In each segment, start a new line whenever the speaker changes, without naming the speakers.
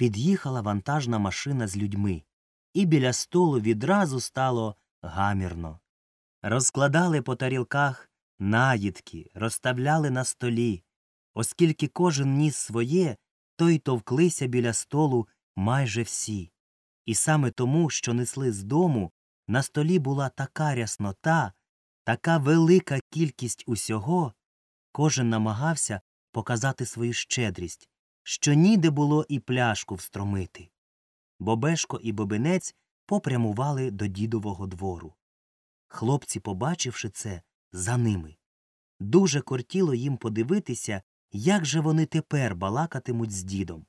під'їхала вантажна машина з людьми, і біля столу відразу стало гамірно. Розкладали по тарілках наїдки, розставляли на столі. Оскільки кожен ніс своє, то й товклися біля столу майже всі. І саме тому, що несли з дому, на столі була така ряснота, така велика кількість усього, кожен намагався показати свою щедрість, що ніде було і пляшку встромити. Бобешко і бобинець попрямували до дідового двору. Хлопці, побачивши це, за ними. Дуже кортіло їм подивитися, як же вони тепер балакатимуть з дідом.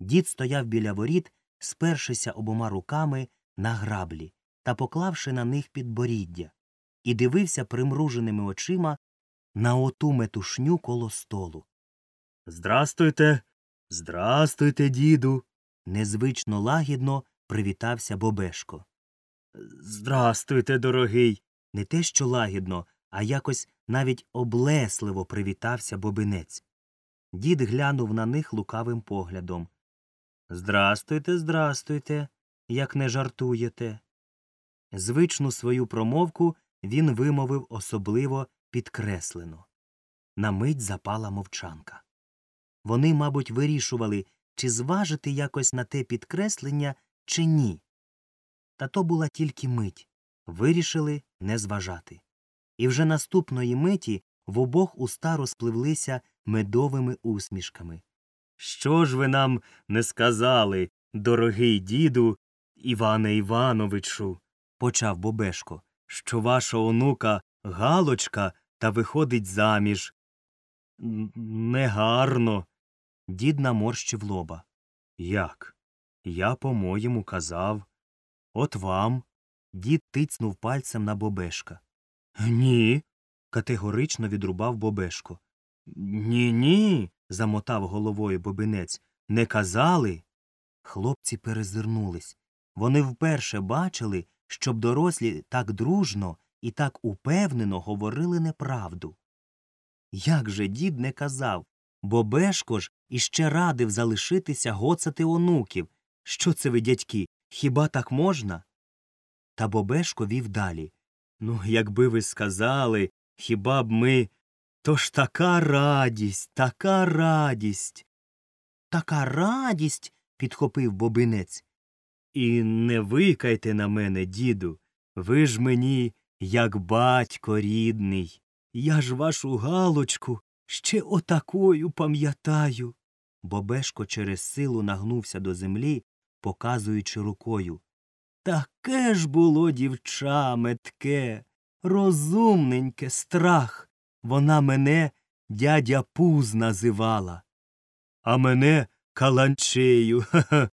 Дід стояв біля воріт, спершися обома руками на граблі та поклавши на них підборіддя, і дивився примруженими очима на оту метушню коло столу. Здрастуйте, здрастуйте, діду. незвично лагідно привітався Бобешко. Здрастуйте, дорогий. Не те що лагідно, а якось навіть облесливо привітався бобинець. Дід глянув на них лукавим поглядом. Здрастуйте, здрастуйте, як не жартуєте. Звичну свою промовку він вимовив особливо підкреслено. На мить запала мовчанка. Вони, мабуть, вирішували, чи зважити якось на те підкреслення, чи ні. Та то була тільки мить вирішили не зважати. І вже наступної миті в обох уста розпливлися медовими усмішками. Що ж ви нам не сказали, дорогий діду Іване Івановичу, почав Бобешко, що ваша онука Галочка та виходить заміж. Негарно. Дід наморщив лоба. Як? Я, по-моєму, казав. От вам. Дід тицнув пальцем на Бобешка. Ні. категорично відрубав Бобешко. Ні, ні. замотав головою бобинець. Не казали. Хлопці перезирнулись. Вони вперше бачили, щоб дорослі так дружно і так упевнено говорили неправду. Як же дід не казав, Бобешко ж іще радив залишитися гоцати онуків. Що це ви, дядьки, хіба так можна? Та Бобешко вів далі. Ну, якби ви сказали, хіба б ми. То ж така радість, така радість. Така радість. підхопив бобинець. І не викайте на мене, діду. Ви ж мені, як батько рідний. Я ж вашу галочку ще отакою пам'ятаю. Бобешко через силу нагнувся до землі, показуючи рукою. Таке ж було дівча метке, розумненьке страх. Вона мене дядя Пуз називала. А мене каланчею. Ха-ха.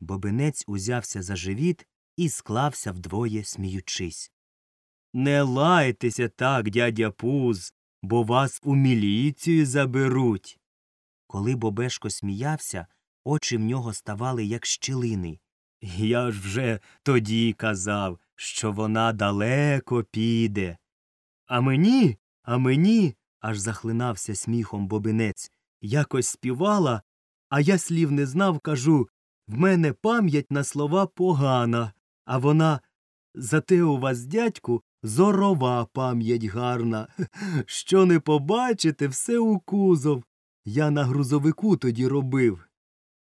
Бобинець узявся за живіт і склався вдвоє, сміючись. Не лайтеся так, дядя Пуз, бо вас у міліцію заберуть. Коли Бобешко сміявся, очі в нього ставали, як щілини. Я ж вже тоді казав, що вона далеко піде. А мені, а мені, аж захлинався сміхом бобинець, якось співала, а я слів не знав, кажу в мене пам'ять на слова погана, а вона зате у вас, дядьку, зорова пам'ять гарна. Що не побачите, все у кузов. Я на грузовику тоді робив.